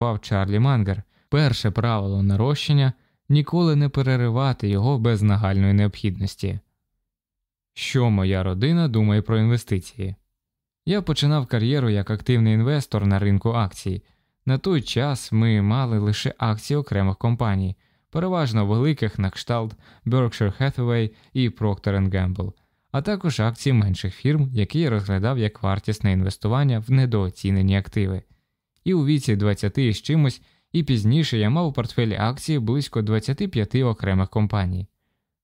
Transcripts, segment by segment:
запропонував Чарлі Мангер. Перше правило нарощення ніколи не переривати його без нагальної необхідності. Що моя родина думає про інвестиції? Я починав кар'єру як активний інвестор на ринку акцій. На той час ми мали лише акції окремих компаній, переважно великих на кшталт Berkshire Hathaway і Procter Gamble, а також акції менших фірм, які я розглядав як вартісне інвестування в недооцінені активи. І у віці 20 з чимось, і пізніше я мав у портфелі акції близько 25 окремих компаній.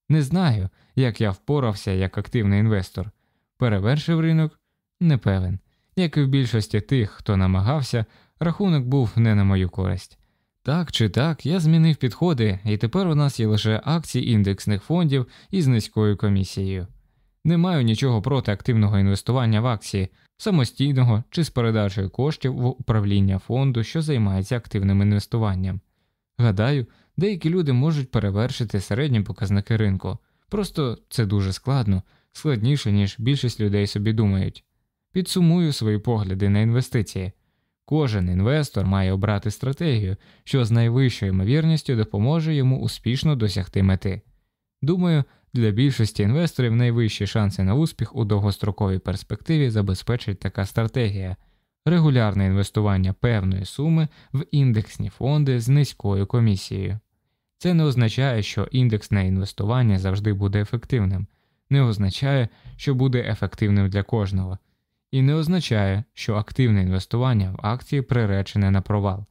Не знаю, як я впорався як активний інвестор, перевершив ринок, не певен. Як і в більшості тих, хто намагався, рахунок був не на мою користь. Так чи так, я змінив підходи, і тепер у нас є лише акції індексних фондів із низькою комісією. Не маю нічого проти активного інвестування в акції, самостійного чи з передачею коштів в управління фонду, що займається активним інвестуванням. Гадаю, деякі люди можуть перевершити середні показники ринку, просто це дуже складно, складніше, ніж більшість людей собі думають. Підсумую свої погляди на інвестиції. Кожен інвестор має обрати стратегію, що з найвищою ймовірністю допоможе йому успішно досягти мети. Думаю, для більшості інвесторів найвищі шанси на успіх у довгостроковій перспективі забезпечить така стратегія регулярне інвестування певної суми в індексні фонди з низькою комісією. Це не означає, що індексне інвестування завжди буде ефективним, не означає, що буде ефективним для кожного, і не означає, що активне інвестування в акції приречене на провал.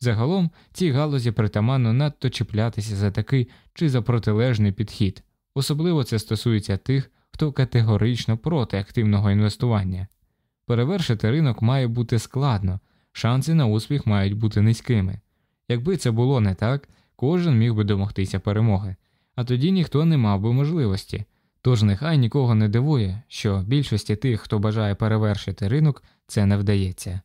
Загалом цій галузі притаманно надто чіплятися за такий чи за протилежний підхід, особливо це стосується тих, хто категорично проти активного інвестування. Перевершити ринок має бути складно, шанси на успіх мають бути низькими. Якби це було не так, кожен міг би домогтися перемоги, а тоді ніхто не мав би можливості. Тож нехай нікого не дивує, що більшості тих, хто бажає перевершити ринок, це не вдається.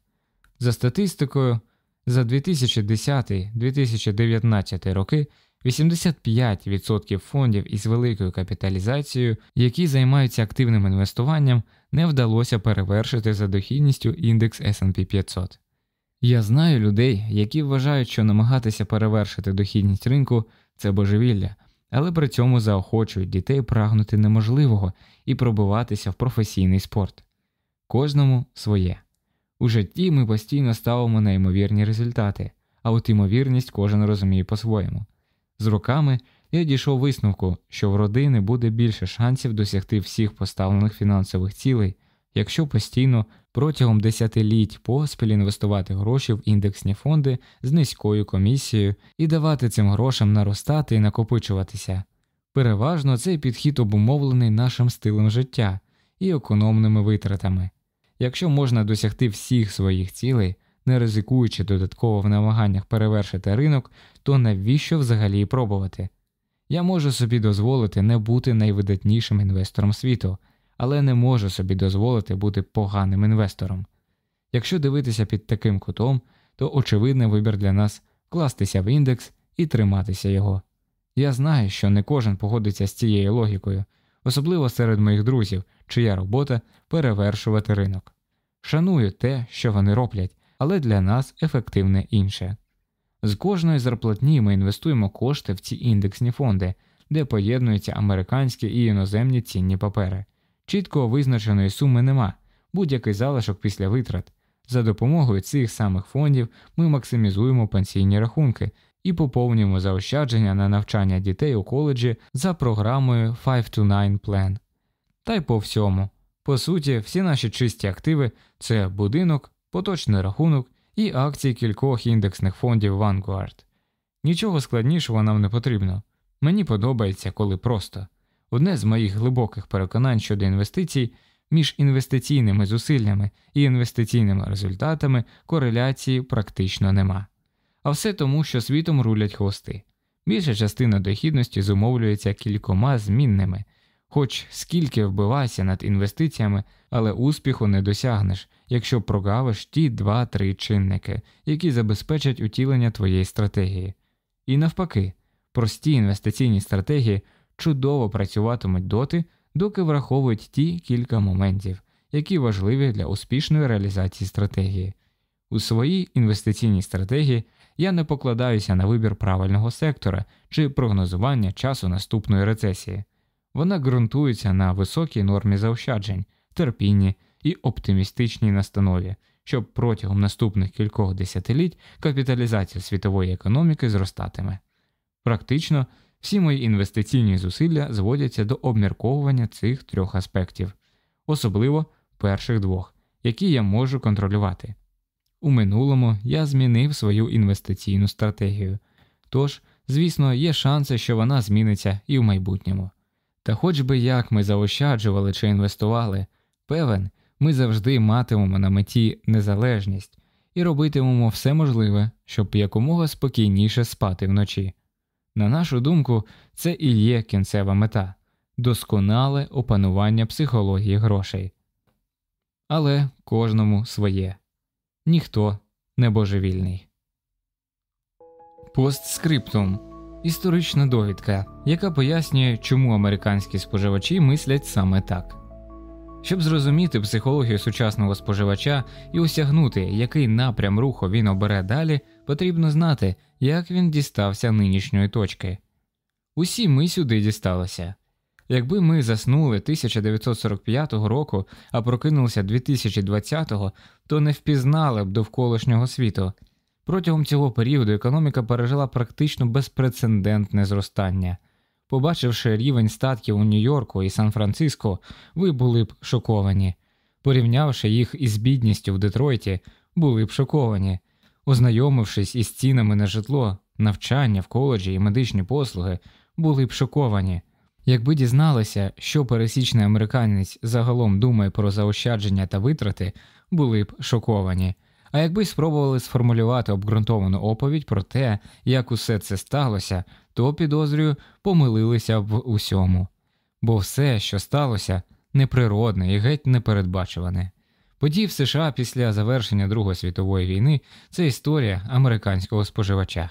За статистикою, за 2010-2019 роки 85% фондів із великою капіталізацією, які займаються активним інвестуванням, не вдалося перевершити за дохідністю індекс SP 500. Я знаю людей, які вважають, що намагатися перевершити дохідність ринку це божевілля, але при цьому заохочують дітей прагнути неможливого і пробиватися в професійний спорт. Кожному своє. У житті ми постійно ставимо на ймовірні результати, а от ймовірність кожен розуміє по-своєму. З роками я дійшов висновку, що в родини буде більше шансів досягти всіх поставлених фінансових цілей, якщо постійно протягом десятиліть поспіль інвестувати гроші в індексні фонди з низькою комісією і давати цим грошам наростати і накопичуватися. Переважно цей підхід обумовлений нашим стилем життя і економними витратами. Якщо можна досягти всіх своїх цілей, не ризикуючи додатково в намаганнях перевершити ринок, то навіщо взагалі пробувати? Я можу собі дозволити не бути найвидатнішим інвестором світу, але не можу собі дозволити бути поганим інвестором. Якщо дивитися під таким кутом, то очевидний вибір для нас кластися в індекс і триматися його. Я знаю, що не кожен погодиться з цією логікою, особливо серед моїх друзів, чия робота перевершувати ринок. Шаную те, що вони роблять, але для нас ефективне інше. З кожної зарплатні ми інвестуємо кошти в ці індексні фонди, де поєднуються американські і іноземні цінні папери. Чіткого визначеної суми нема, будь-який залишок після витрат. За допомогою цих самих фондів ми максимізуємо пенсійні рахунки і поповнюємо заощадження на навчання дітей у коледжі за програмою 5 to 9 Plan. Та й по всьому. По суті, всі наші чисті активи це будинок, поточний рахунок і акції кількох індексних фондів Vanguard. Нічого складнішого нам не потрібно. Мені подобається, коли просто. Одне з моїх глибоких переконань щодо інвестицій між інвестиційними зусиллями і інвестиційними результатами кореляції практично нема. А все тому, що світом рулять хвости. Більша частина дохідності зумовлюється кількома змінними, хоч скільки вбивайся над інвестиціями, але успіху не досягнеш, якщо прогавиш ті два-три чинники, які забезпечать утілення твоєї стратегії. І навпаки, прості інвестиційні стратегії чудово працюватимуть доти, доки враховують ті кілька моментів, які важливі для успішної реалізації стратегії. У своїй інвестиційній стратегії я не покладаюся на вибір правильного сектора чи прогнозування часу наступної рецесії. Вона ґрунтується на високій нормі заощаджень, терпінні і оптимістичній настанові, що протягом наступних кількох десятиліть капіталізація світової економіки зростатиме. Практично всі мої інвестиційні зусилля зводяться до обмірковування цих трьох аспектів, особливо перших двох, які я можу контролювати. У минулому я змінив свою інвестиційну стратегію, тож, звісно, є шанси, що вона зміниться і в майбутньому. Та хоч би як ми заощаджували чи інвестували, певен, ми завжди матимемо на меті незалежність і робитимемо все можливе, щоб якомога спокійніше спати вночі. На нашу думку, це і є кінцева мета досконале опанування психології грошей. Але кожному своє ніхто не божевільний. Постскриптум історична довідка, яка пояснює, чому американські споживачі мислять саме так. Щоб зрозуміти психологію сучасного споживача і осягнути, який напрям руху він обере далі, потрібно знати, як він дістався нинішньої точки. Усі ми сюди дісталися. Якби ми заснули 1945 року, а прокинулися 2020-го, то не впізнали б довколишнього світу. Протягом цього періоду економіка пережила практично безпрецедентне зростання. Побачивши рівень статків у Нью-Йорку і Сан-Франциско, ви були б шоковані. Порівнявши їх із бідністю в Детройті, були б шоковані. Ознайомившись із цінами на житло, навчання в коледжі і медичні послуги, були б шоковані. Якби дізналися, що пересічний американець загалом думає про заощадження та витрати, були б шоковані. А якби спробували сформулювати обґрунтовану оповідь про те, як усе це сталося, то підозрюю, помилилися в усьому. Бо все, що сталося, неприродне і геть непередбачуване. Події в США після завершення Другої світової війни це історія американського споживача.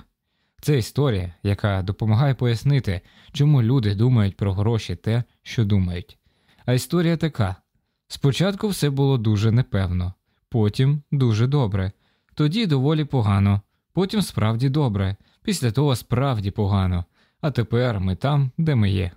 Це історія, яка допомагає пояснити, чому люди думають про гроші те, що думають. А історія така: спочатку все було дуже непевно, потім дуже добре, тоді доволі погано, потім справді добре, після того справді погано, а тепер ми там, де ми є.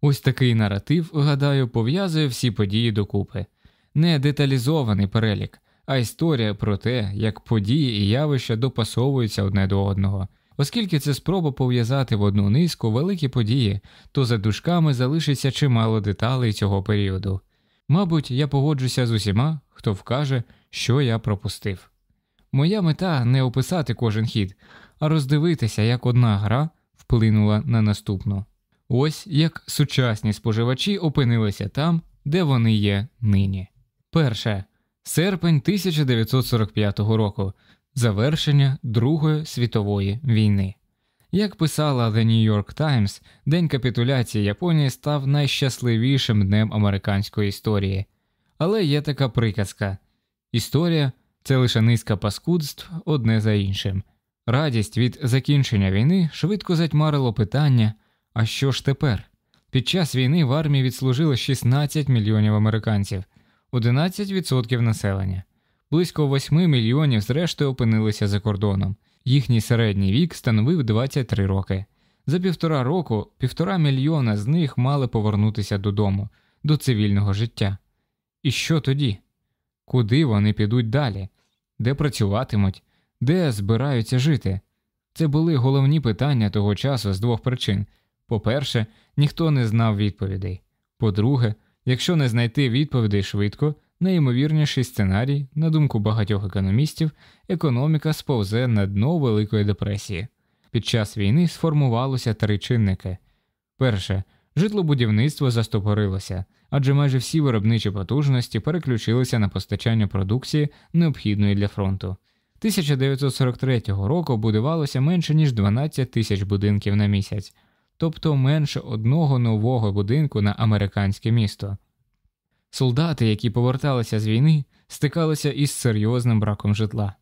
Ось такий наратив, гадаю, пов'язує всі події докупи, не деталізований перелік, а історія про те, як події і явища допасовуються одне до одного. Оскільки це спроба пов'язати в одну низку великі події, то за дужками залишиться чимало деталей цього періоду. Мабуть, я погоджуся з усіма, хто вкаже, що я пропустив. Моя мета не описати кожен хід, а роздивитися, як одна гра вплинула на наступну. Ось як сучасні споживачі опинилися там, де вони є нині. Перше серпень 1945 року завершення Другої світової війни. Як писала The New York Times, день капітуляції Японії став найщасливішим днем американської історії. Але є така приказка історія це лише низка паскудств одне за іншим. Радість від закінчення війни швидко затьмарило питання: а що ж тепер? Під час війни в армії відслужило 16 мільйонів американців, 11% населення. Близько 8 мільйонів зрештою опинилися за кордоном. Їхній середній вік становив 23 роки. За півтора року півтора мільйона з них мали повернутися додому, до цивільного життя. І що тоді? Куди вони підуть далі? Де працюватимуть, де збираються жити? Це були головні питання того часу з двох причин. По-перше, ніхто не знав відповідей. По-друге, якщо не знайти відповідей швидко, найімовірніший сценарій, на думку багатьох економістів, економіка сповзе на дно Великої депресії. Під час війни сформувалося три чинники. Перше, житлобудівництво застопорилося, адже майже всі виробничі потужності переключилися на постачання продукції, необхідної для фронту. 1943 року будувалося менше ніж 12 тисяч будинків на місяць, тобто менше одного нового будинку на американське місто. Солдати, які поверталися з війни, стикалися із серйозним браком житла.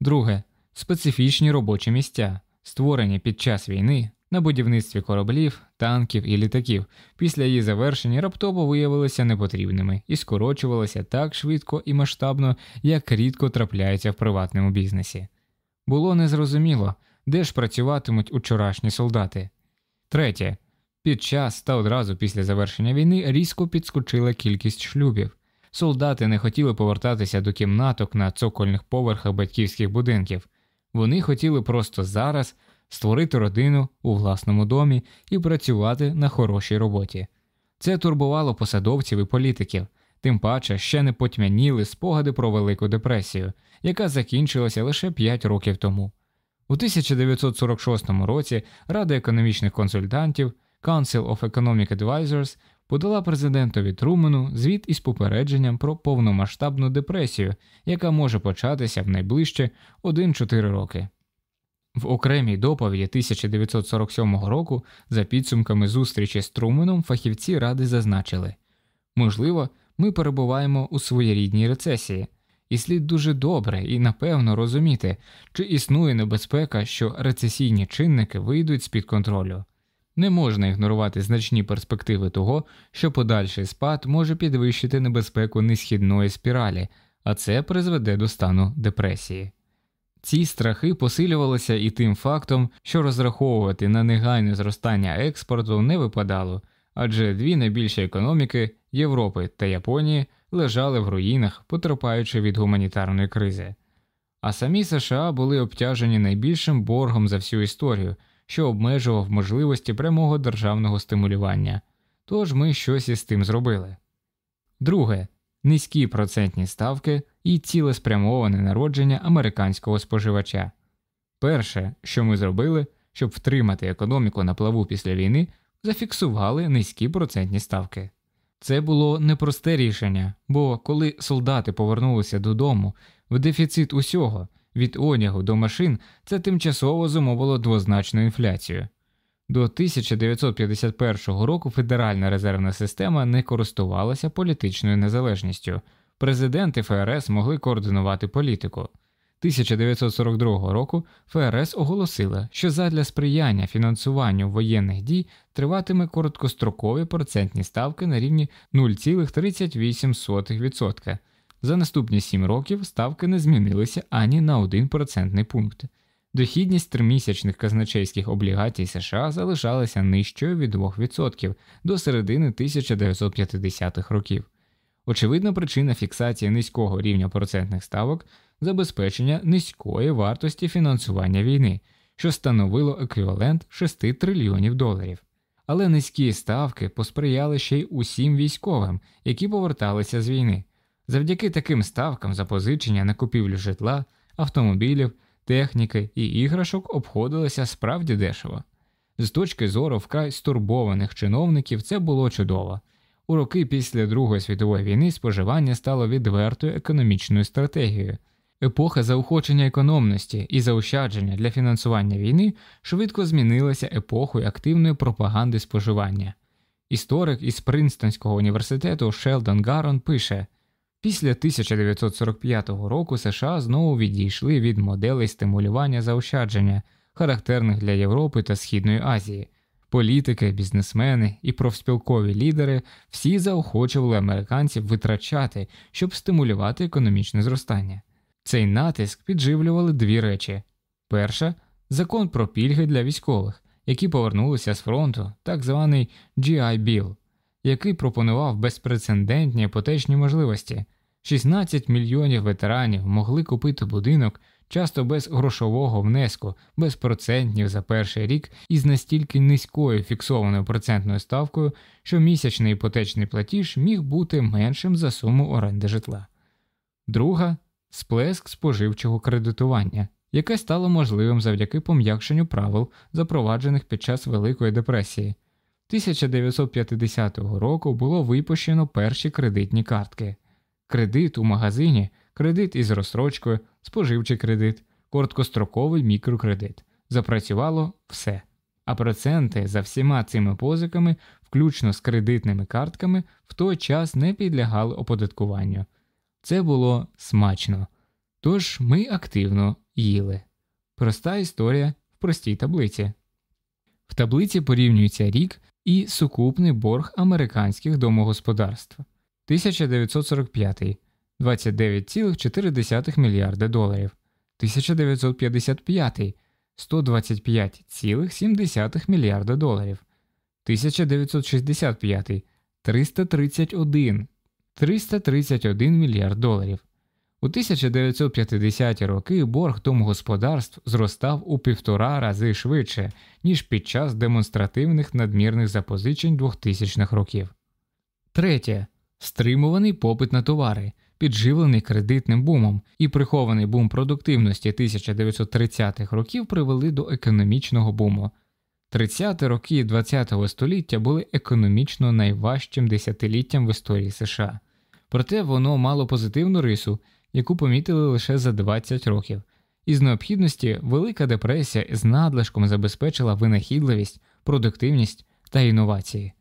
Друге специфічні робочі місця, створені під час війни, на будівництві кораблів, танків і літаків, після її завершення раптово виявилися непотрібними і скорочувалися так швидко і масштабно, як рідко трапляється в приватному бізнесі. Було незрозуміло, де ж працюватимуть учорашні солдати. Третє. Під час та одразу після завершення війни різко підскочила кількість шлюбів. Солдати не хотіли повертатися до кімнаток на цокольних поверхах батьківських будинків. Вони хотіли просто зараз створити родину у власному домі і працювати на хорошій роботі. Це турбувало посадовців і політиків, тим паче ще не потьмяніли спогади про Велику депресію, яка закінчилася лише 5 років тому. У 1946 році Рада економічних консультантів Council of Economic Advisors подала президентові Трумену звіт із попередженням про повномасштабну депресію, яка може початися в найближче 1-4 роки. В окремій доповіді 1947 року, за підсумками зустрічі з Труменом, фахівці ради зазначили можливо, ми перебуваємо у своєрідній рецесії, і слід дуже добре і напевно розуміти, чи існує небезпека, що рецесійні чинники вийдуть з під контролю. Не можна ігнорувати значні перспективи того, що подальший спад може підвищити небезпеку несхідної спіралі, а це призведе до стану депресії. Ці страхи посилювалися і тим фактом, що розраховувати на негайне зростання експорту не випадало, адже дві найбільші економіки Європи та Японії лежали в руїнах, потерпаючи від гуманітарної кризи. А самі США були обтяжені найбільшим боргом за всю історію, що обмежував можливості прямого державного стимулювання, тож ми щось із тим зробили. Друге низькі процентні ставки і цілеспрямоване народження американського споживача. Перше, що ми зробили, щоб втримати економіку на плаву після війни, зафіксували низькі процентні ставки. Це було непросте рішення, бо коли солдати повернулися додому, в дефіцит усього від одягу до машин це тимчасово зумовило двозначну інфляцію. До 1951 року Федеральна резервна система не користувалася політичною незалежністю, президенти ФРС могли координувати політику. 1942 року ФРС оголосила, що задля сприяння фінансуванню воєнних дій триватиме короткострокові процентні ставки на рівні 0,38%. За наступні 7 років ставки не змінилися ані на 1 процентний пункт. Дохідність тримісячних казначейських облігацій США залишалася нижчою від 2% до середини 1950-х років. Очевидна причина фіксації низького рівня процентних ставок забезпечення низької вартості фінансування війни, що становило еквівалент 6 трильйонів доларів. Але низькі ставки посприяли ще й усім військовим, які поверталися з війни. Завдяки таким ставкам запозичення на купівлю житла, автомобілів техніки і іграшок обходилися справді дешево. З точки зору вкрай стурбованих чиновників це було чудово. У роки після Другої світової війни споживання стало відвертою економічною стратегією. Епоха заохочення економності і заощадження для фінансування війни швидко змінилася епохою активної пропаганди споживання. Історик із Принстонського університету Шелдон Гарон пише Після 1945 року США знову відійшли від моделей стимулювання заощадження, характерних для Європи та Східної Азії. Політики, бізнесмени і профспілкові лідери всі заохочували американців витрачати, щоб стимулювати економічне зростання. Цей натиск підживлювали дві речі: перша закон про пільги для військових, які повернулися з фронту, так званий GI Bill, який пропонував безпрецедентні іпотечні можливості. 16 мільйонів ветеранів могли купити будинок часто без грошового внеску, без процентів за перший рік і з настільки низькою фіксованою процентною ставкою, що місячний іпотечний платіж міг бути меншим за суму оренди житла. Друга сплеск споживчого кредитування, яке стало можливим завдяки пом'якшенню правил, запроваджених під час Великої депресії. 1950 року було випущено перші кредитні картки кредит у магазині, кредит із розстрочкою, споживчий кредит, короткостроковий мікрокредит. Запрацювало все. А проценти за всіма цими позиками, включно з кредитними картками, в той час не підлягали оподаткуванню. Це було смачно. Тож ми активно їли. Проста історія в простій таблиці. В таблиці порівнюється рік і сукупний борг американських домогосподарств 1945 29,4 мільярда доларів, 1955 125,7 мільярда доларів, 1965 331 331 мільярд доларів. У 1950-ті роки борг домогосподарств зростав у півтора рази швидше, ніж під час демонстративних надмірних запозичень 2000-х років. Третє. Стримуваний попит на товари, підживлений кредитним бумом, і прихований бум продуктивності 1930-х років привели до економічного буму. 30-ті роки ХХ століття були економічно найважчим десятиліттям в історії США, проте воно мало позитивну рису, яку помітили лише за 20 років. Із необхідності Велика депресія з надлишком забезпечила винахідливість, продуктивність та інновації.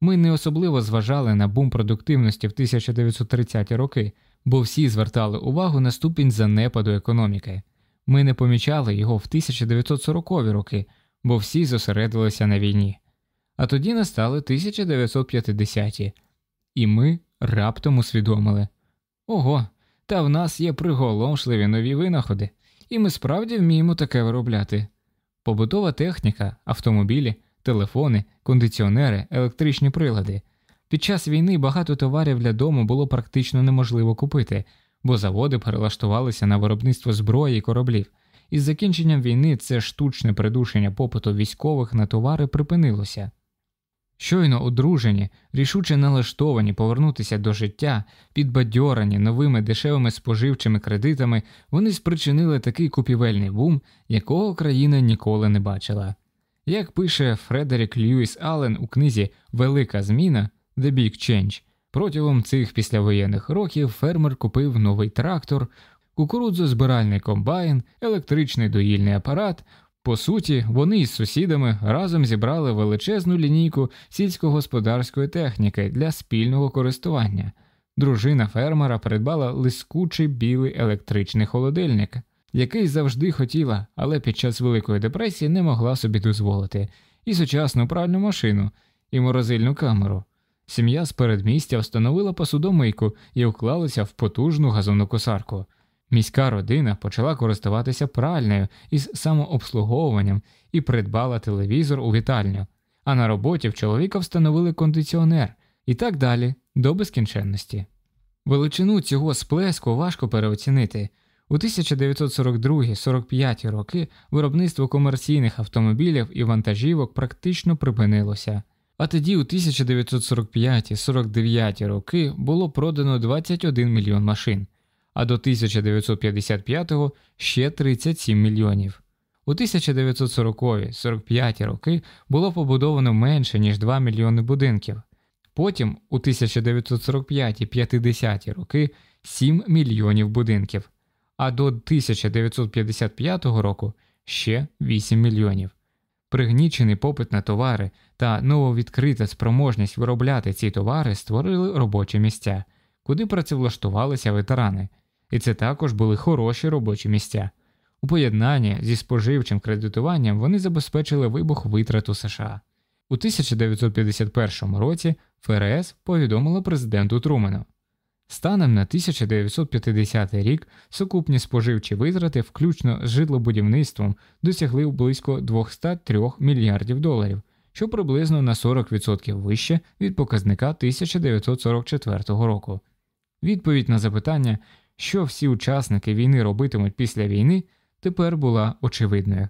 Ми не особливо зважали на бум продуктивності в 1930-ті роки, бо всі звертали увагу на ступінь занепаду економіки. Ми не помічали його в 1940-ві роки, бо всі зосередилися на війні. А тоді настали 1950-ті, і ми раптом усвідомили ого, та в нас є приголомшливі нові винаходи, і ми справді вміємо таке виробляти. Побутова техніка, автомобілі, телефони, кондиціонери, електричні прилади. Під час війни багато товарів для дому було практично неможливо купити, бо заводи перелаштувалися на виробництво зброї і кораблів. Із закінченням війни це штучне придушення попиту військових на товари припинилося. Щойно одружені, рішуче налаштовані повернутися до життя, підбадьорані новими дешевими споживчими кредитами, вони спричинили такий купівельний бум, якого країна ніколи не бачила. Як пише Фредерік Льюіс Аллен у книзі Велика зміна The Big Change, протягом цих післявоєнних років фермер купив новий трактор, кукурудзозбиральний комбайн, електричний доїльний апарат. По суті, вони із сусідами разом зібрали величезну лінійку сільськогосподарської техніки для спільного користування. Дружина фермера придбала лискучий білий електричний холодильник, який завжди хотіла, але під час Великої депресії не могла собі дозволити, і сучасну пральну машину, і морозильну камеру. Сім'я з передмістя встановила посудомийку і уклалася в потужну газонокосарку. Міська родина почала користуватися пральнею із самообслуговуванням і придбала телевізор у вітальню, а на роботі в чоловіка встановили кондиціонер і так далі до безкінченності. Величину цього сплеску важко переоцінити. У 1942-45 роки виробництво комерційних автомобілів і вантажівок практично припинилося, а тоді у 1945-49 роки було продано 21 мільйон машин а до 1955-го ще 37 мільйонів. У 1940-45 роки було побудовано менше ніж 2 мільйони будинків. Потім у 1945-50 роки 7 мільйонів будинків, а до 1955 року ще 8 мільйонів. Пригнічений попит на товари та нововідкрита спроможність виробляти ці товари створили робочі місця, куди працевлаштувалися ветерани і це також були хороші робочі місця. У поєднанні зі споживчим кредитуванням вони забезпечили вибух витрату США. У 1951 році ФРС повідомила президенту Трумену. Станом на 1950 рік сукупні споживчі витрати, включно з житлобудівництвом, досягли близько 203 мільярдів доларів, що приблизно на 40% вище від показника 1944 року. Відповідь на запитання, що всі учасники війни робитимуть після війни, тепер була очевидною.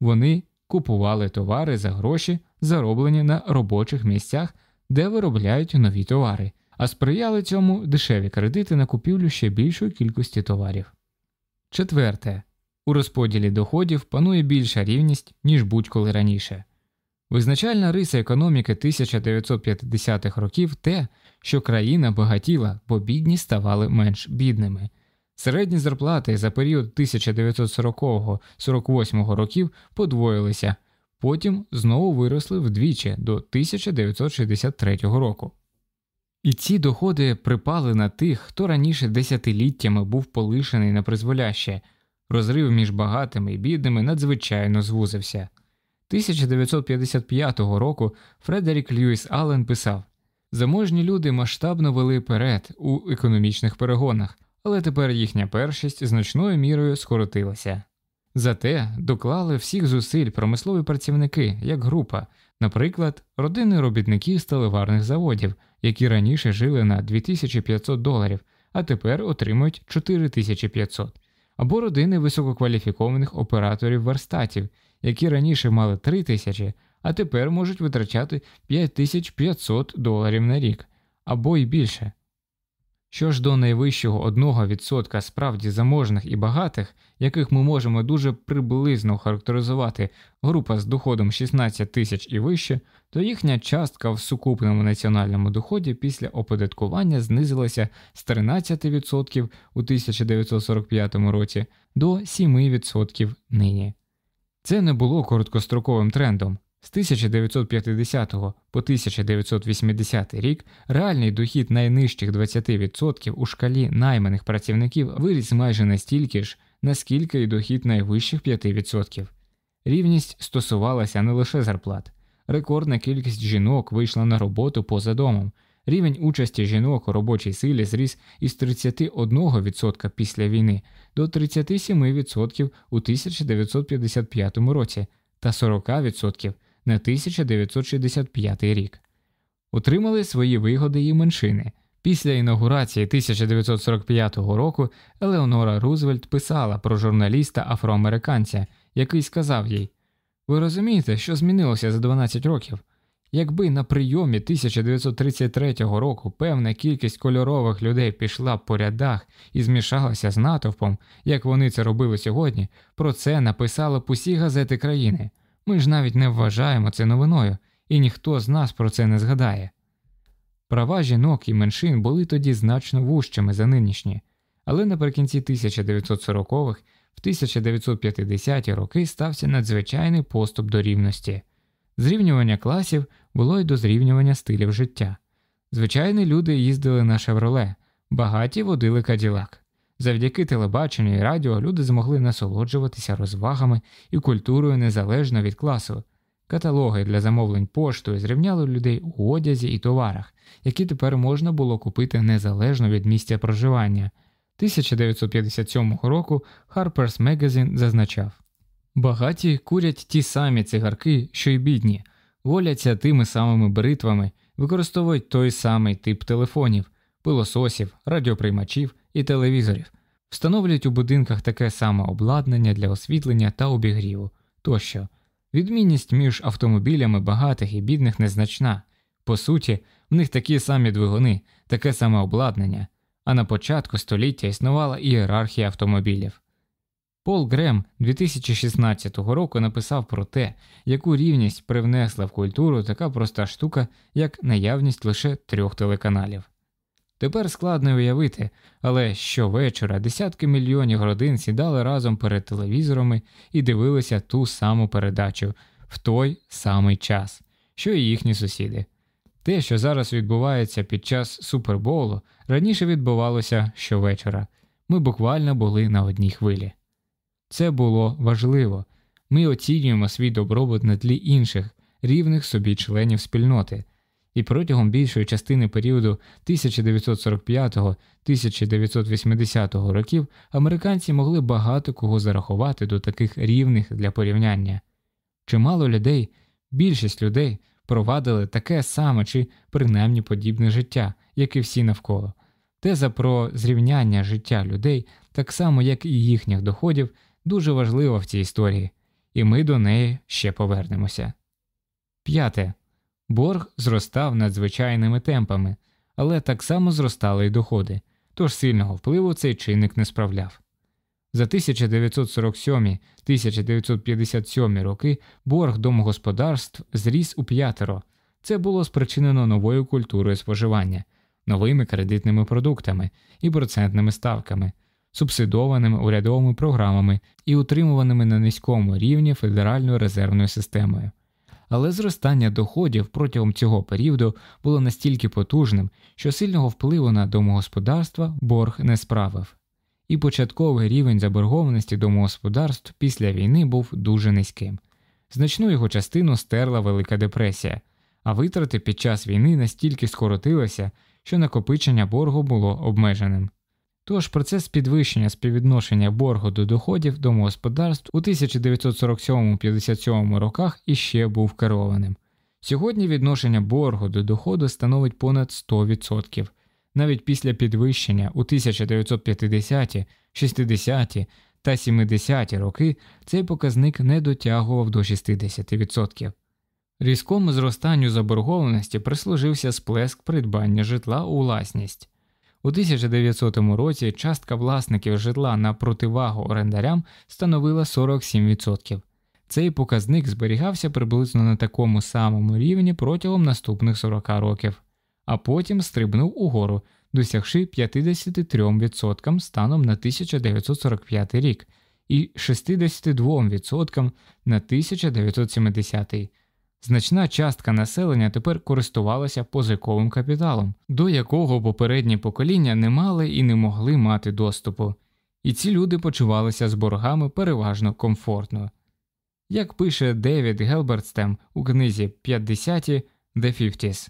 Вони купували товари за гроші, зароблені на робочих місцях, де виробляють нові товари, а сприяли цьому дешеві кредити на купівлю ще більшої кількості товарів. Четверте у розподілі доходів панує більша рівність, ніж будь-коли раніше. Визначальна риса економіки 1950-х років те, що країна багатіла, бо бідні ставали менш бідними. Середні зарплати за період 1940-48 років подвоїлися, потім знову виросли вдвічі до 1963 року. І ці доходи припали на тих, хто раніше десятиліттями був полишений на призволяще, розрив між багатими і бідними надзвичайно звузився. 1955 року Фредерік Льюіс Аллен писав Заможні люди масштабно вели перед у економічних перегонах, але тепер їхня першість значною мірою скоротилася. Зате доклали всіх зусиль промислові працівники як група, наприклад, родини робітників сталеварних заводів, які раніше жили на 2500 доларів, а тепер отримують 4500, або родини висококваліфікованих операторів верстатів, які раніше мали 3000, а тепер можуть витрачати 5500 доларів на рік або й більше. Що ж до найвищого 1% справді заможних і багатих, яких ми можемо дуже приблизно характеризувати група з доходом 16 тисяч і вище, то їхня частка в сукупному національному доході після оподаткування знизилася з 13% у 1945 році до 7% нині. Це не було короткостроковим трендом. З 1950 по 1980 рік реальний дохід найнижчих 20% у шкалі найманих працівників виріс майже настільки ж, наскільки й дохід найвищих 5%. Рівність стосувалася не лише зарплат. Рекордна кількість жінок вийшла на роботу поза домом. Рівень участі жінок у робочій силі зріс із 31% після війни до 37% у 1955 році та 40% на 1965 рік. Отримали свої вигоди і меншини. Після інаугурації 1945 року Елеонора Рузвельт писала про журналіста афроамериканця, який сказав їй: Ви розумієте, що змінилося за 12 років? Якби на прийомі 1933 року певна кількість кольорових людей пішла по рядах і змішалася з натовпом, як вони це робили сьогодні, про це написали б усі газети країни. Ми ж навіть не вважаємо це новиною, і ніхто з нас про це не згадає. Права жінок і меншин були тоді значно вужчими за нинішні, але наприкінці 1940-х, в 1950-ті роки стався надзвичайний поступ до рівності. Зрівнювання класів було й до зрівнювання стилів життя. Звичайні люди їздили на шевроле, багаті водили каділак. Завдяки телебаченню і радіо люди змогли насолоджуватися розвагами і культурою незалежно від класу. Каталоги для замовлень поштою зрівняли людей у одязі і товарах, які тепер можна було купити незалежно від місця проживання. 1957 року Harper's Magazine зазначав Багаті курять ті самі цигарки, що й бідні, воляться тими самими бритвами, використовують той самий тип телефонів, пилососів, радіоприймачів і телевізорів, встановлюють у будинках таке саме обладнання для освітлення та обігріву тощо. Відмінність між автомобілями багатих і бідних незначна. По суті, в них такі самі двигуни, таке саме обладнання, а на початку століття існувала ієрархія автомобілів. Пол Грем 2016 року написав про те, яку рівність привнесла в культуру така проста штука, як наявність лише трьох телеканалів. Тепер складно уявити, але щовечора десятки мільйонів родин сідали разом перед телевізорами і дивилися ту саму передачу в той самий час, що і їхні сусіди. Те, що зараз відбувається під час суперболу, раніше відбувалося щовечора. Ми буквально були на одній хвилі. Це було важливо. Ми оцінюємо свій добробут на тлі інших, рівних собі членів спільноти і протягом більшої частини періоду 1945-1980 років американці могли багато кого зарахувати до таких рівних для порівняння. Чимало людей, більшість людей провадили таке саме чи принаймні подібне життя, як і всі навколо. Теза про зрівняння життя людей, так само як і їхніх доходів, дуже важлива в цій історії, і ми до неї ще повернемося. П'яте. Борг зростав надзвичайними темпами, але так само зростали й доходи, тож сильного впливу цей чинник не справляв. За 1947-1957 роки борг домогосподарств зріс у п'ятеро. Це було спричинено новою культурою споживання, новими кредитними продуктами і процентними ставками, субсидованими урядовими програмами і утримуваними на низькому рівні Федеральною резервною системою але зростання доходів протягом цього періоду було настільки потужним, що сильного впливу на домогосподарства борг не справив, і початковий рівень заборгованості домогосподарств після війни був дуже низьким. Значну його частину стерла Велика депресія, а витрати під час війни настільки скоротилися, що накопичення боргу було обмеженим. Тож процес підвищення співвідношення боргу до доходів домогосподарств у 1947-57 роках іще був керованим. Сьогодні відношення боргу до доходу становить понад 100%. Навіть після підвищення у 1950-ті, 60-ті та 70-ті роки цей показник не дотягував до 60%. Різкому зростанню заборгованості прислужився сплеск придбання житла у власність. У 1900 році частка власників житла на противагу орендарям становила 47%. Цей показник зберігався приблизно на такому самому рівні протягом наступних 40 років, а потім стрибнув угору, досягши 53% станом на 1945 рік і 62% на 1970 рік. Значна частка населення тепер користувалася позиковим капіталом, до якого попередні покоління не мали і не могли мати доступу, і ці люди почувалися з боргами переважно комфортно. Як пише Девід Гелбертстем у книзі «50-ті The 50s»,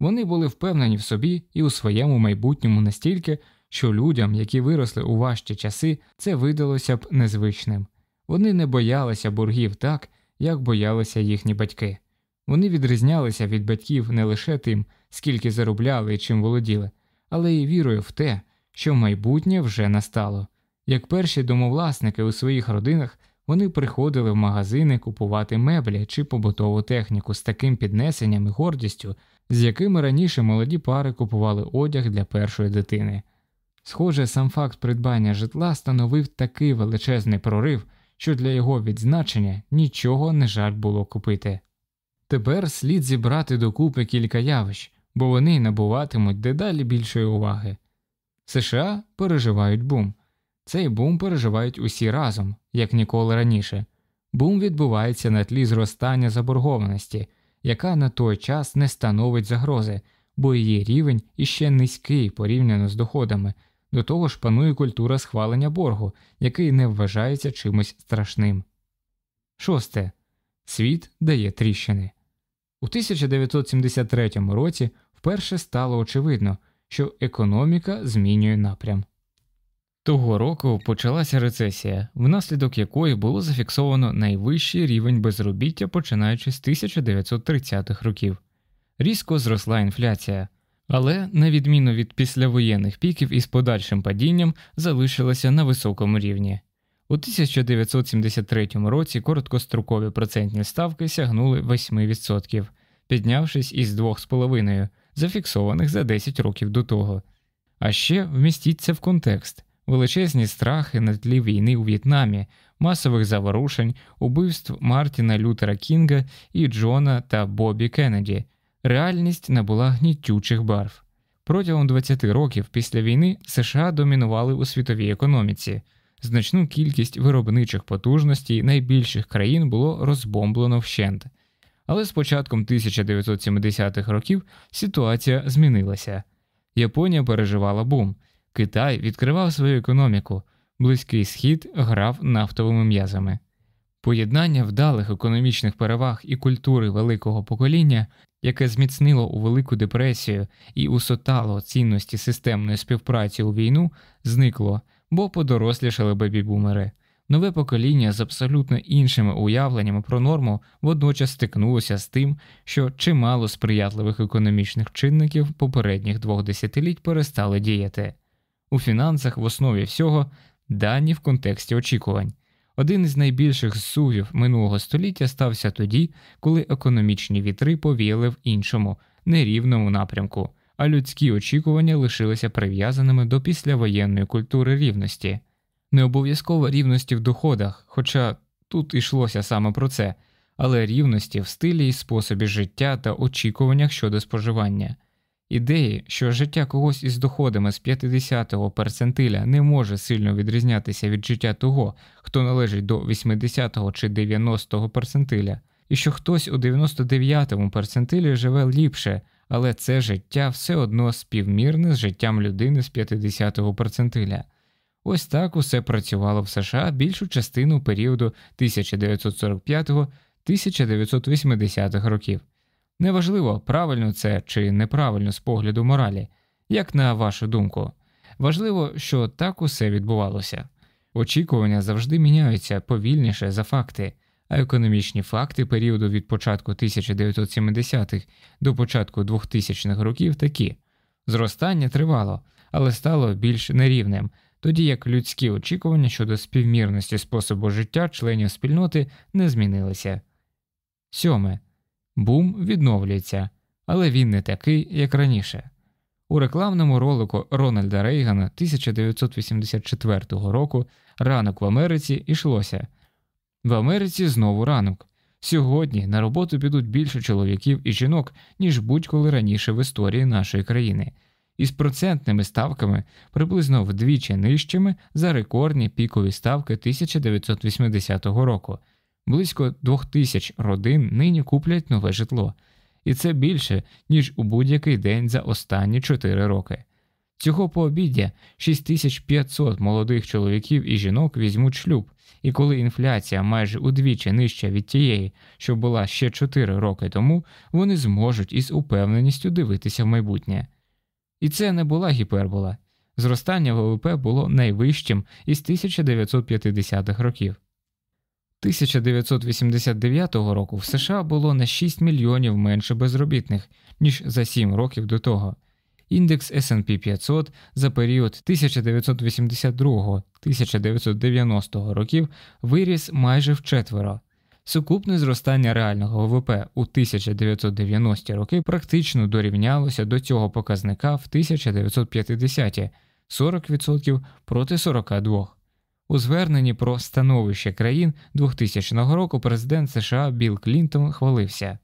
вони були впевнені в собі і у своєму майбутньому настільки, що людям, які виросли у важчі часи, це видалося б незвичним. Вони не боялися боргів так, як боялися їхні батьки. Вони відрізнялися від батьків не лише тим, скільки заробляли і чим володіли, але й вірою в те, що майбутнє вже настало. Як перші домовласники у своїх родинах вони приходили в магазини купувати меблі чи побутову техніку з таким піднесенням і гордістю, з якими раніше молоді пари купували одяг для першої дитини. Схоже, сам факт придбання житла становив такий величезний прорив, що для його відзначення нічого не жаль було купити. Тепер слід зібрати докупи кілька явищ, бо вони набуватимуть дедалі більшої уваги. США переживають бум. Цей бум переживають усі разом, як ніколи раніше. Бум відбувається на тлі зростання заборгованості, яка на той час не становить загрози, бо її рівень іще низький порівняно з доходами, до того ж панує культура схвалення боргу, який не вважається чимось страшним. Шосте. Світ дає тріщини. У 1973 році вперше стало очевидно, що економіка змінює напрям. Того року почалася рецесія, внаслідок якої було зафіксовано найвищий рівень безробіття починаючи з 1930-х років. Різко зросла інфляція, але, на відміну від післявоєнних піків із подальшим падінням, залишилася на високому рівні. У 1973 році короткострокові процентні ставки сягнули 8%, піднявшись із 2,5%, зафіксованих за 10 років до того. А ще вмістіть це в контекст величезні страхи на тлі війни у В'єтнамі, масових заворушень, убивств Мартіна Лютера Кінга і Джона та Бобі Кеннеді. Реальність набула гнітючих барв. Протягом 20 років після війни США домінували у світовій економіці. Значну кількість виробничих потужностей найбільших країн було розбомблено вщент. Але з початком 1970-х років ситуація змінилася. Японія переживала бум, Китай відкривав свою економіку, Близький схід грав нафтовими м'язами. Поєднання вдалих економічних переваг і культури великого покоління, яке зміцнило у Велику депресію і усотало цінності системної співпраці у війну, зникло, бо подорослішали бебі-бумери. Нове покоління з абсолютно іншими уявленнями про норму водночас стикнулося з тим, що чимало сприятливих економічних чинників попередніх двох десятиліть перестали діяти. У фінансах в основі всього дані в контексті очікувань. Один із найбільших зсувів минулого століття стався тоді, коли економічні вітри повіяли в іншому, нерівному напрямку, а людські очікування лишилися прив'язаними до післявоєнної культури рівності, не обов'язково рівності в доходах, хоча тут йшлося саме про це, але рівності в стилі і способі життя та очікуваннях щодо споживання. Ідеї, що життя когось із доходами з 50-го перцентиля не може сильно відрізнятися від життя того, хто належить до 80-го чи 90-го перцентиля, і що хтось у 99-му перцентилі живе ліпше, але це життя все одно співмірне з життям людини з 50-го перцентиля. Ось так усе працювало в США більшу частину періоду 1945 1980-х років. Неважливо, правильно це чи неправильно з погляду моралі, як на вашу думку. Важливо, що так усе відбувалося. Очікування завжди міняються повільніше за факти, а економічні факти періоду від початку 1970-х до початку 2000-х років такі зростання тривало, але стало більш нерівним, тоді як людські очікування щодо співмірності способу життя членів спільноти не змінилися. Сьоме бум відновлюється, але він не такий, як раніше. У рекламному ролику Рональда Рейгана 1984 року ранок в Америці йшлося. В Америці знову ранок. Сьогодні на роботу підуть більше чоловіків і жінок, ніж будь-коли раніше в історії нашої країни, із процентними ставками приблизно вдвічі нижчими за рекордні пікові ставки 1980 року. Близько двох тисяч родин нині куплять нове житло, і це більше, ніж у будь-який день за останні 4 роки. Цього пообіддя 6500 молодих чоловіків і жінок візьмуть шлюб, і коли інфляція майже удвічі нижча від тієї, що була ще 4 роки тому, вони зможуть із упевненістю дивитися в майбутнє. І це не була гіпербола. Зростання ВВП було найвищим із 1950-х років. 1989 року в США було на 6 мільйонів менше безробітних, ніж за 7 років до того. Індекс SP 500 за період 1982-1990 років виріс майже вчетверо. Сукупне зростання реального ВВП у 1990-ті роки практично дорівнялося до цього показника в 1950-ті 40% проти 42%. У зверненні про становище країн 2000 року президент США Білл Клінтон хвалився.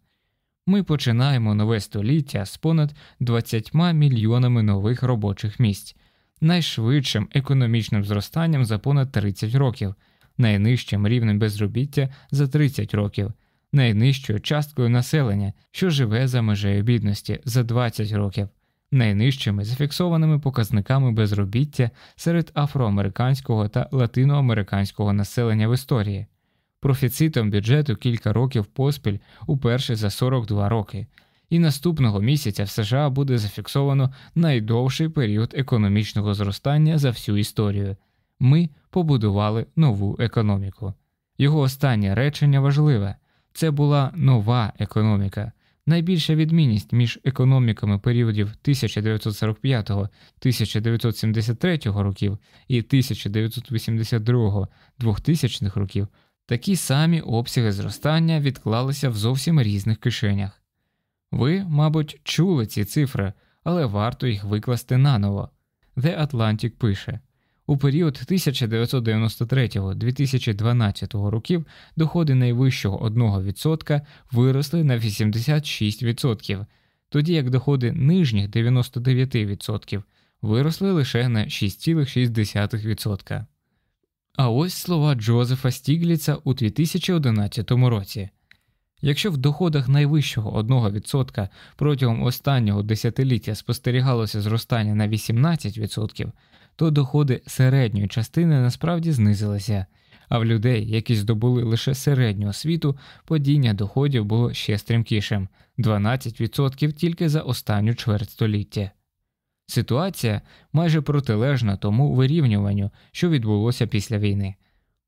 Ми починаємо нове століття з понад 20 мільйонами нових робочих місць, найшвидшим економічним зростанням за понад 30 років, найнижчим рівнем безробіття за 30 років, найнижчою часткою населення, що живе за межею бідності за 20 років, найнижчими зафіксованими показниками безробіття серед афроамериканського та латиноамериканського населення в історії профіцитом бюджету кілька років поспіль уперше за 42 роки, і наступного місяця в США буде зафіксовано найдовший період економічного зростання за всю історію. Ми побудували нову економіку. Його останнє речення важливе це була нова економіка. Найбільша відмінність між економіками періодів 1945-1973 років і 1982-2000 років такі самі обсяги зростання відклалися в зовсім різних кишенях. Ви, мабуть, чули ці цифри, але варто їх викласти наново. The Atlantic пише у період 1993-2012 років доходи найвищого 1% виросли на 86%, тоді як доходи нижніх 99% виросли лише на 6,6%. А ось слова Джозефа Стігліца у 2011 році. Якщо в доходах найвищого 1% протягом останнього десятиліття спостерігалося зростання на 18%, то доходи середньої частини насправді знизилися, а в людей, які здобули лише середню освіту, падіння доходів було ще стрімкішим 12% тільки за останню чверть століття. Ситуація майже протилежна тому вирівнюванню, що відбулося після війни.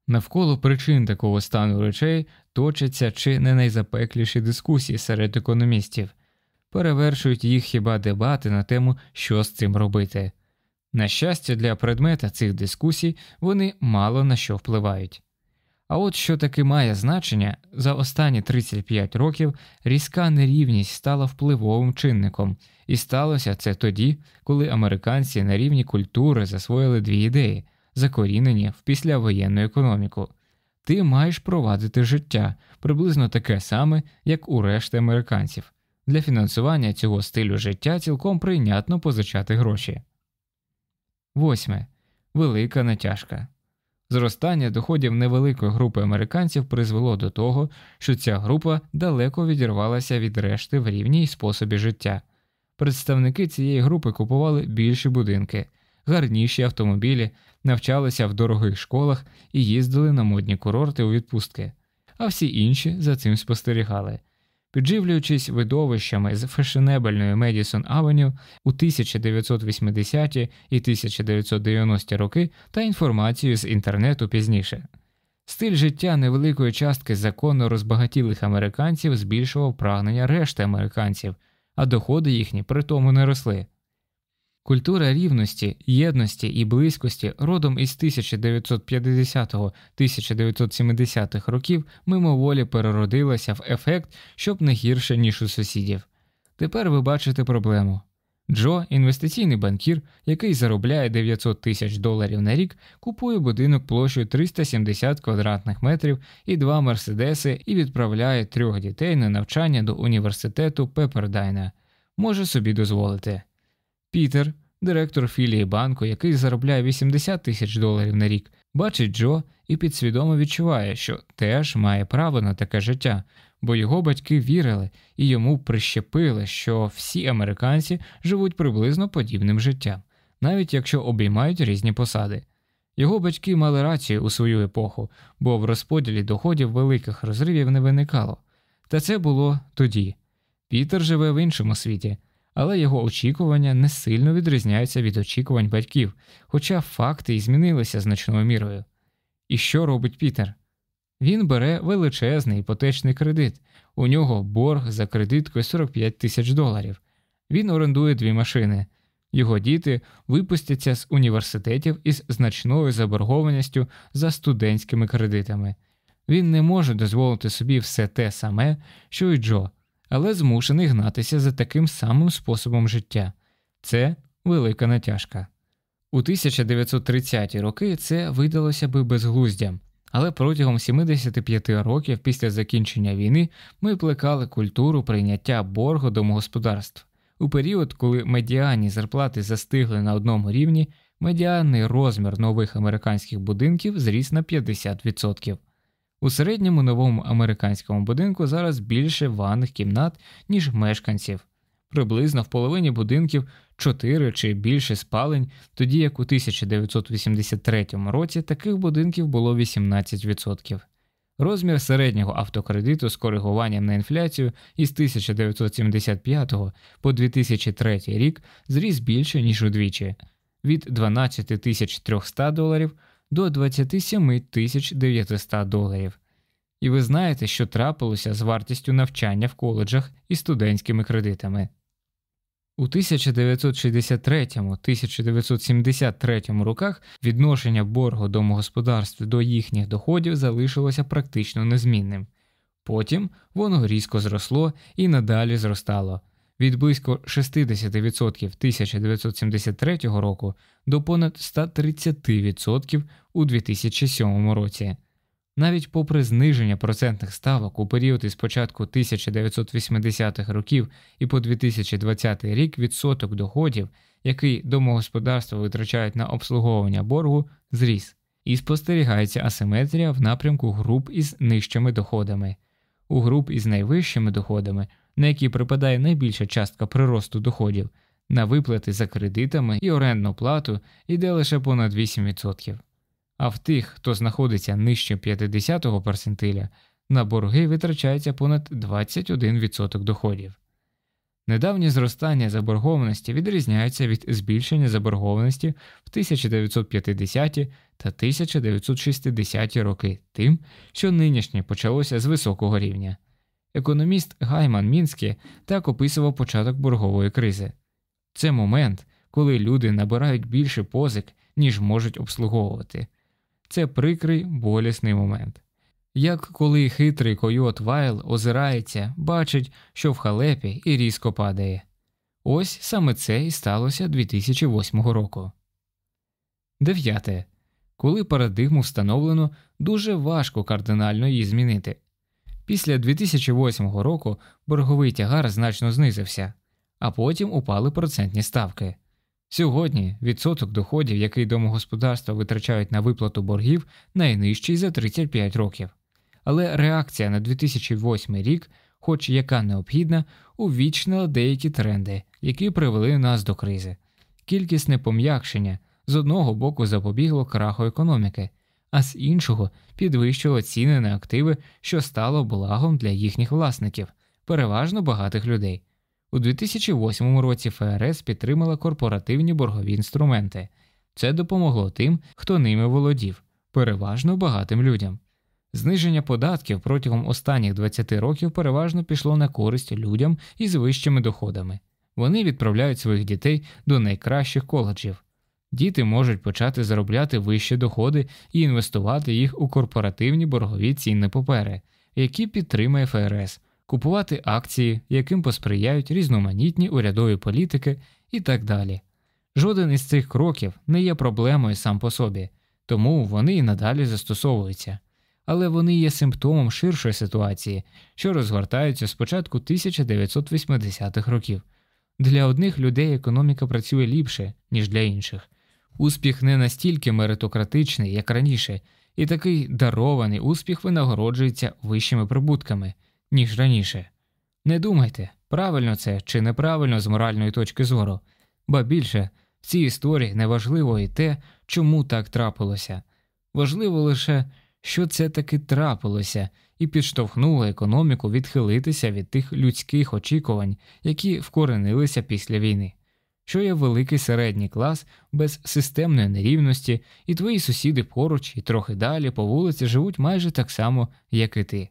Навколо причин такого стану речей точаться чи не найзапекліші дискусії серед економістів, перевершують їх хіба дебати на тему, що з цим робити. На щастя, для предмета цих дискусій вони мало на що впливають. А от що таки має значення, за останні 35 років різка нерівність стала впливовим чинником, і сталося це тоді, коли американці на рівні культури засвоїли дві ідеї, закорінені в післявоєнну економіку. Ти маєш провадити життя приблизно таке саме, як у решти американців. Для фінансування цього стилю життя цілком прийнятно позичати гроші. Восьме. Велика натяжка. Зростання доходів невеликої групи американців призвело до того, що ця група далеко відірвалася від решти в рівній способі життя. Представники цієї групи купували більші будинки, гарніші автомобілі, навчалися в дорогих школах і їздили на модні курорти у відпустки. а всі інші за цим спостерігали. Підживлюючись видовищами з фешенебельної Медісон Авеню у 1980 ті і 1990 роки та інформацією з інтернету пізніше. Стиль життя невеликої частки законно розбагатілих американців збільшував прагнення решти американців, а доходи їхні при тому не росли. Культура рівності, єдності і близькості родом із 1950-1970-х років мимоволі переродилася в ефект, щоб не гірше, ніж у сусідів. Тепер ви бачите проблему. Джо, інвестиційний банкір, який заробляє 900 тисяч доларів на рік, купує будинок площею 370 квадратних метрів і два мерседеси і відправляє трьох дітей на навчання до університету Пепердайна. Може собі дозволити. Пітер, директор філії банку, який заробляє 80 тисяч доларів на рік, бачить Джо і підсвідомо відчуває, що теж має право на таке життя, бо його батьки вірили і йому прищепили, що всі американці живуть приблизно подібним життям, навіть якщо обіймають різні посади. Його батьки мали рацію у свою епоху, бо в розподілі доходів великих розривів не виникало. Та це було тоді. Пітер живе в іншому світі, але його очікування не сильно відрізняються від очікувань батьків, хоча факти й змінилися значною мірою. І що робить Пітер? Він бере величезний іпотечний кредит, у нього борг за кредиткою 45 тисяч доларів. Він орендує дві машини. Його діти випустяться з університетів із значною заборгованістю за студентськими кредитами. Він не може дозволити собі все те саме, що й Джо, але змушений гнатися за таким самим способом життя. Це велика натяжка. У 1930-ті роки це видалося би безглуздям. Але протягом 75 років після закінчення війни ми плекали культуру прийняття боргу домогосподарств. У період, коли медіані зарплати застигли на одному рівні, медіанний розмір нових американських будинків зріс на 50%. У середньому новому американському будинку зараз більше ванних кімнат, ніж мешканців. Приблизно в половині будинків 4 чи більше спалень, тоді як у 1983 році таких будинків було 18%. Розмір середнього автокредиту з коригуванням на інфляцію із 1975 по 2003 рік зріс більше, ніж удвічі від 12 300 доларів до 27 900 доларів. І ви знаєте, що трапилося з вартістю навчання в коледжах і студентськими кредитами. У 1963-1973 роках відношення боргу домогосподарств до їхніх доходів залишилося практично незмінним. Потім воно різко зросло і надалі зростало від близько 60% 1973 року до понад 130% у 2007 році. Навіть попри зниження процентних ставок у період із початку 1980-х років і по 2020 рік відсоток доходів, який домогосподарства витрачають на обслуговування боргу, зріс, і спостерігається асиметрія в напрямку груп із нижчими доходами. У груп із найвищими доходами, на які припадає найбільша частка приросту доходів, на виплати за кредитами і орендну плату йде лише понад 8% а в тих, хто знаходиться нижче 50-го персентиля, на борги витрачається понад 21% доходів. Недавнє зростання заборгованості відрізняється від збільшення заборгованості в 1950 ті та 1960 ті роки тим, що нинішнє почалося з високого рівня. Економіст Гайман Мінський так описував початок боргової кризи це момент, коли люди набирають більше позик, ніж можуть обслуговувати це прикрий болісний момент. Як коли хитрий койот Вайл озирається, бачить, що в халепі і різко падає. Ось саме це і сталося 2008 року. Дев'яте. Коли парадигму встановлено, дуже важко кардинально її змінити. Після 2008 року борговий тягар значно знизився, а потім упали процентні ставки. Сьогодні відсоток доходів, який домогосподарства витрачають на виплату боргів, найнижчий за 35 років. Але реакція на 2008 рік, хоч яка необхідна, увічнила деякі тренди, які привели нас до кризи. Кількісне пом'якшення з одного боку запобігло краху економіки, а з іншого підвищило ціни на активи, що стало благом для їхніх власників, переважно багатих людей. У 2008 році ФРС підтримала корпоративні боргові інструменти. Це допомогло тим, хто ними володів, переважно багатим людям. Зниження податків протягом останніх 20 років переважно пішло на користь людям із вищими доходами. Вони відправляють своїх дітей до найкращих коледжів. Діти можуть почати заробляти вищі доходи і інвестувати їх у корпоративні боргові цінні папери, які підтримує ФРС, купувати акції, яким посприяють різноманітні урядові політики і так далі. Жоден із цих кроків не є проблемою сам по собі, тому вони і надалі застосовуються. Але вони є симптомом ширшої ситуації, що розгортаються з початку 1980-х років. Для одних людей економіка працює ліпше, ніж для інших. Успіх не настільки меритократичний, як раніше, і такий дарований успіх винагороджується вищими прибутками, ніж раніше. Не думайте, правильно це чи неправильно з моральної точки зору, ба більше в цій історії неважливо і те, чому так трапилося. Важливо лише, що це таки трапилося, і підштовхнуло економіку відхилитися від тих людських очікувань, які вкоренилися після війни, що є великий середній клас без системної нерівності, і твої сусіди поруч і трохи далі по вулиці живуть майже так само, як і ти.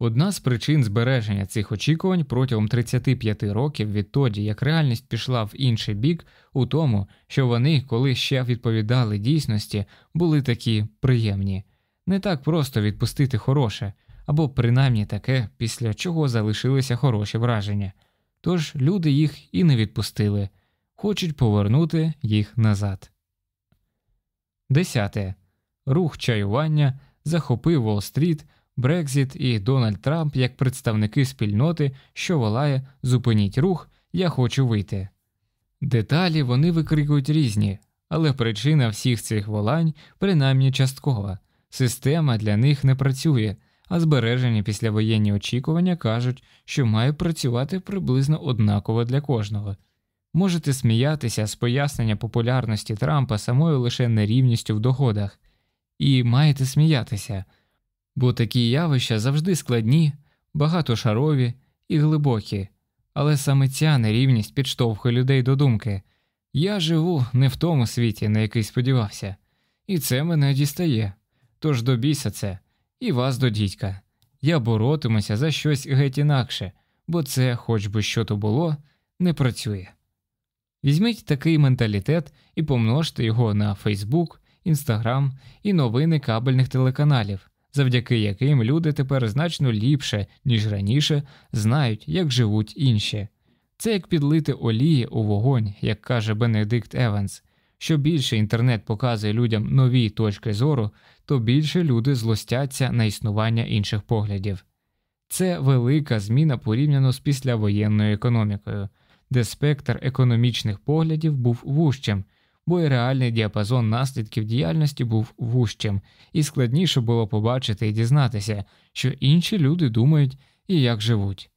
Одна з причин збереження цих очікувань протягом 35 років відтоді, як реальність пішла в інший бік, у тому, що вони, коли ще відповідали дійсності, були такі приємні. Не так просто відпустити хороше, або принаймні таке, після чого залишилися хороші враження. Тож люди їх і не відпустили, хочуть повернути їх назад. Десяте. Рух чаювання захопив Уолл-стріт, Брекзіт і Дональд Трамп як представники спільноти, що волає Зупиніть рух, я хочу вийти. Деталі вони викрикують різні, але причина всіх цих волань принаймні часткова. Система для них не працює, а збережені післявоєнні очікування кажуть, що має працювати приблизно однаково для кожного. Можете сміятися з пояснення популярності Трампа самою лише нерівністю в доходах, і маєте сміятися, бо такі явища завжди складні, багатошарові і глибокі, але саме ця нерівність підштовхує людей до думки. Я живу не в тому світі, на який сподівався, і це мене дістає. Тож до біса це, і вас до дідька. Я боротимуся за щось геть інакше, бо це, хоч би що то було, не працює. Візьміть такий менталітет і помножте його на Фейсбук, Інстаграм і новини кабельних телеканалів, завдяки яким люди тепер значно ліпше, ніж раніше, знають, як живуть інші. Це як підлити олії у вогонь, як каже Бенедикт Еванс. Що більше інтернет показує людям нові точки зору, то більше люди злостяться на існування інших поглядів. Це велика зміна порівняно з післявоєнною економікою, де спектр економічних поглядів був вужчим, бо і реальний діапазон наслідків діяльності був вужчим, і складніше було побачити і дізнатися, що інші люди думають і як живуть.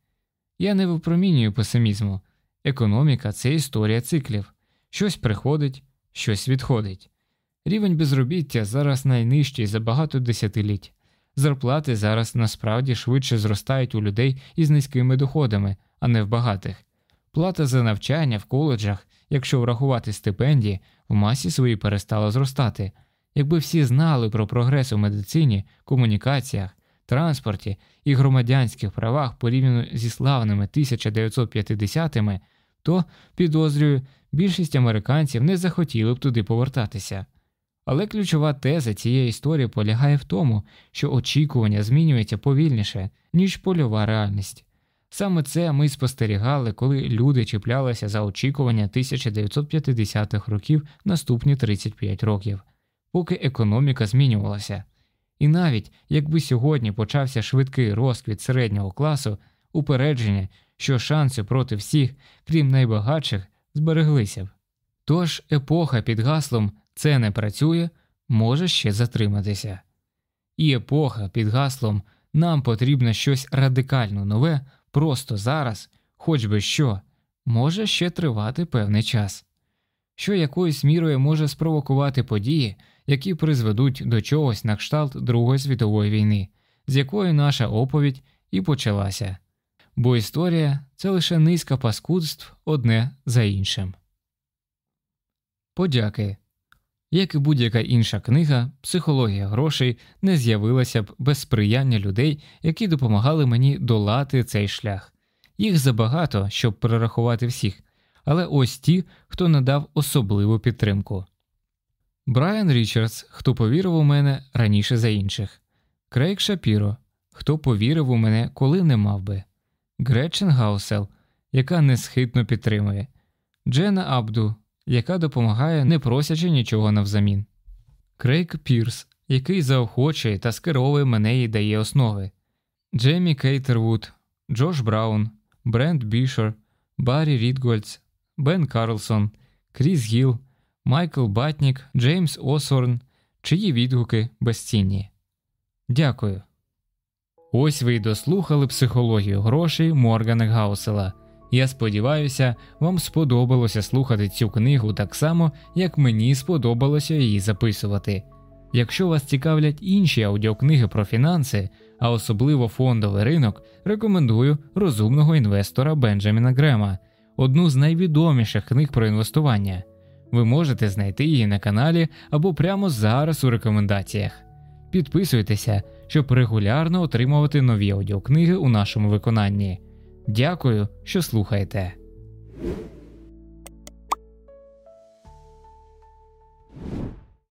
Я не випромінюю песимізму. Економіка це історія циклів, щось приходить, щось відходить. Рівень безробіття зараз найнижчий за багато десятиліть. Зарплати зараз насправді швидше зростають у людей із низькими доходами, а не в багатих. Плата за навчання в коледжах, якщо врахувати стипендії, в масі своїй перестала зростати. Якби всі знали про прогрес у медицині, комунікаціях, транспорті і громадянських правах порівняно зі славними 1950-ми, то, підозрюю, більшість американців не захотіли б туди повертатися. Але ключова теза цієї історії полягає в тому, що очікування змінюється повільніше, ніж польова реальність. Саме це ми спостерігали, коли люди чіплялися за очікування 1950-х років наступні 35 років, поки економіка змінювалася. І навіть якби сьогодні почався швидкий розквіт середнього класу, упередження, що шанси проти всіх, крім найбагатших, збереглися б. Тож епоха під гаслом це не працює, може ще затриматися. І епоха під гаслом нам потрібно щось радикально нове просто зараз, хоч би що, може ще тривати певний час, що якоюсь мірою може спровокувати події, які призведуть до чогось на кшталт Другої світової війни, з якої наша оповідь і почалася. Бо історія це лише низка паскудств одне за іншим. Подяки. Як і будь-яка інша книга, психологія грошей не з'явилася б без сприяння людей, які допомагали мені долати цей шлях. Їх забагато, щоб перерахувати всіх, але ось ті, хто надав особливу підтримку. Брайан Річардс, хто повірив у мене раніше за інших, Крейг Шапіро, хто повірив у мене, коли не мав би, Гречен Гаусел, яка несхитно підтримує, Джена Абду, яка допомагає, не просячи нічого навзамін, Крейг Пірс, який заохочує та скеровує мене і дає основи, Джеймі Кейтервуд, Джош Браун, Брент Бішор, Баррі Рідгольц, Бен Карлсон, Кріс Гіл, Майкл Батнік, Джеймс Осорн, чиї відгуки безцінні. Дякую. Ось ви й дослухали психологію грошей Моргана Гаусела. Я сподіваюся, вам сподобалося слухати цю книгу так само, як мені сподобалося її записувати. Якщо вас цікавлять інші аудіокниги про фінанси, а особливо фондовий ринок, рекомендую розумного інвестора Бенджаміна Грема, одну з найвідоміших книг про інвестування. Ви можете знайти її на каналі або прямо зараз у рекомендаціях. Підписуйтеся, щоб регулярно отримувати нові аудіокниги у нашому виконанні. Дякую, що слухаєте.